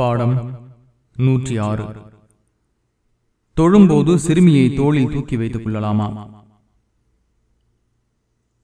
பாடம் நூற்றி ஆறு. தொழும்போது சிறுமியை தோளில் தூக்கி வைத்துக் கொள்ளலாமா?